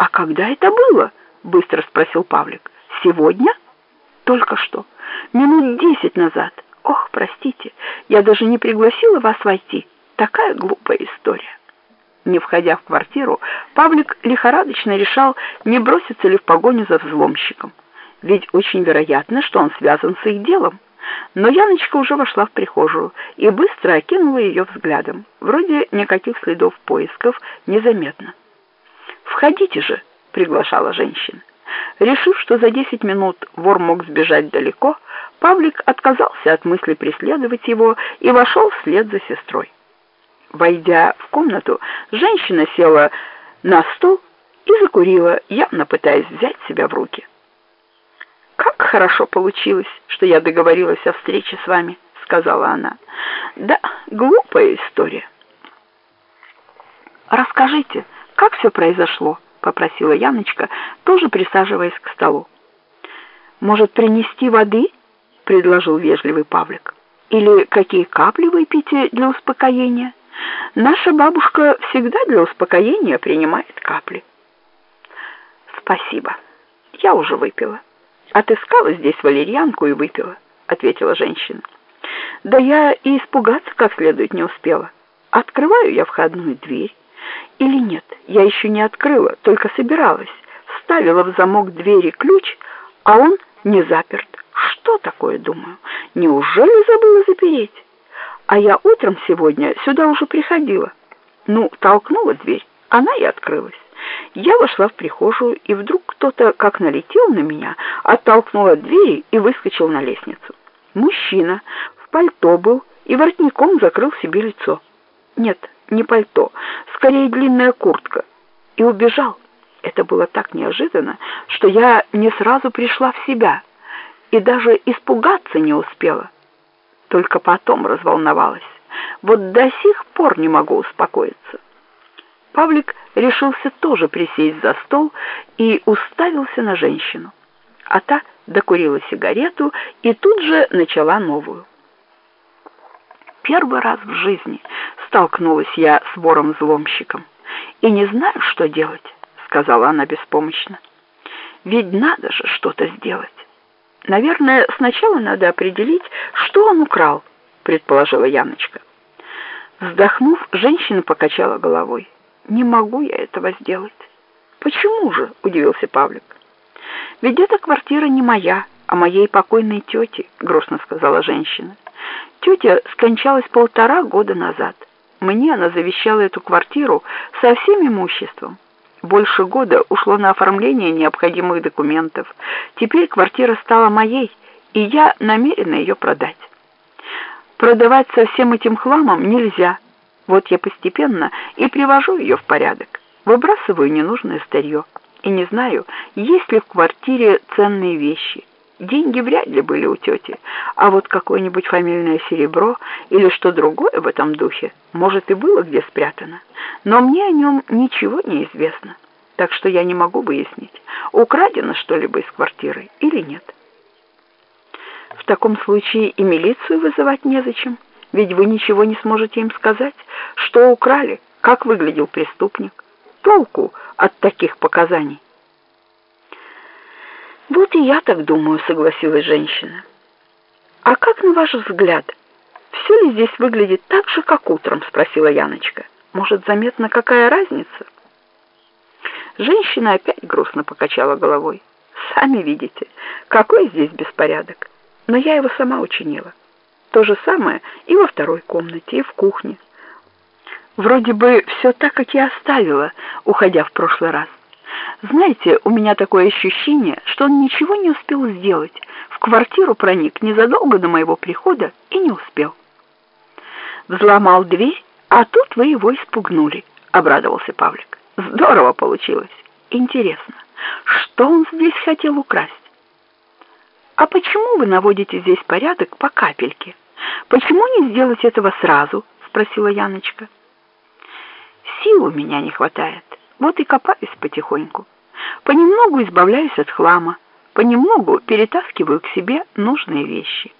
«А когда это было?» — быстро спросил Павлик. «Сегодня?» «Только что. Минут десять назад. Ох, простите, я даже не пригласила вас войти. Такая глупая история». Не входя в квартиру, Павлик лихорадочно решал, не бросится ли в погоню за взломщиком. Ведь очень вероятно, что он связан с их делом. Но Яночка уже вошла в прихожую и быстро окинула ее взглядом. Вроде никаких следов поисков незаметно. «Входите же!» — приглашала женщина. Решив, что за десять минут вор мог сбежать далеко, Павлик отказался от мысли преследовать его и вошел вслед за сестрой. Войдя в комнату, женщина села на стол и закурила, явно пытаясь взять себя в руки. «Как хорошо получилось, что я договорилась о встрече с вами», — сказала она. «Да, глупая история». «Расскажите, как все произошло?» — попросила Яночка, тоже присаживаясь к столу. «Может, принести воды?» — предложил вежливый Павлик. «Или какие капли вы пьете для успокоения?» Наша бабушка всегда для успокоения принимает капли. Спасибо. Я уже выпила. Отыскала здесь валерьянку и выпила, ответила женщина. Да я и испугаться как следует не успела. Открываю я входную дверь. Или нет, я еще не открыла, только собиралась. Вставила в замок двери ключ, а он не заперт. Что такое, думаю? Неужели забыла запереть? А я утром сегодня сюда уже приходила. Ну, толкнула дверь, она и открылась. Я вошла в прихожую, и вдруг кто-то, как налетел на меня, оттолкнул от двери и выскочил на лестницу. Мужчина в пальто был и воротником закрыл себе лицо. Нет, не пальто, скорее длинная куртка. И убежал. Это было так неожиданно, что я не сразу пришла в себя и даже испугаться не успела только потом разволновалась. Вот до сих пор не могу успокоиться. Павлик решился тоже присесть за стол и уставился на женщину. А та докурила сигарету и тут же начала новую. Первый раз в жизни столкнулась я с вором-взломщиком и не знаю, что делать, сказала она беспомощно. Ведь надо же что-то сделать. Наверное, сначала надо определить, что он украл, предположила Яночка. Вздохнув, женщина покачала головой. Не могу я этого сделать. Почему же? удивился Павлик. Ведь эта квартира не моя, а моей покойной тети, грустно сказала женщина. Тетя скончалась полтора года назад. Мне она завещала эту квартиру со всем имуществом. Больше года ушло на оформление необходимых документов. Теперь квартира стала моей, и я намерена ее продать. Продавать со всем этим хламом нельзя. Вот я постепенно и привожу ее в порядок. Выбрасываю ненужное старье. И не знаю, есть ли в квартире ценные вещи. Деньги вряд ли были у тети, а вот какое-нибудь фамильное серебро или что другое в этом духе, может, и было где спрятано. Но мне о нем ничего не известно, так что я не могу выяснить, украдено что-либо из квартиры или нет. В таком случае и милицию вызывать незачем, ведь вы ничего не сможете им сказать, что украли, как выглядел преступник. Толку от таких показаний. «Вот и я так думаю», — согласилась женщина. «А как, на ваш взгляд, все ли здесь выглядит так же, как утром?» — спросила Яночка. «Может, заметна какая разница?» Женщина опять грустно покачала головой. «Сами видите, какой здесь беспорядок. Но я его сама учинила. То же самое и во второй комнате, и в кухне. Вроде бы все так, как я оставила, уходя в прошлый раз. Знаете, у меня такое ощущение, что он ничего не успел сделать. В квартиру проник незадолго до моего прихода и не успел. Взломал дверь, а тут вы его испугнули, обрадовался Павлик. Здорово получилось. Интересно, что он здесь хотел украсть? А почему вы наводите здесь порядок по капельке? Почему не сделать этого сразу? спросила Яночка. Сил у меня не хватает. Вот и копаюсь потихоньку. Понемногу избавляюсь от хлама, понемногу перетаскиваю к себе нужные вещи.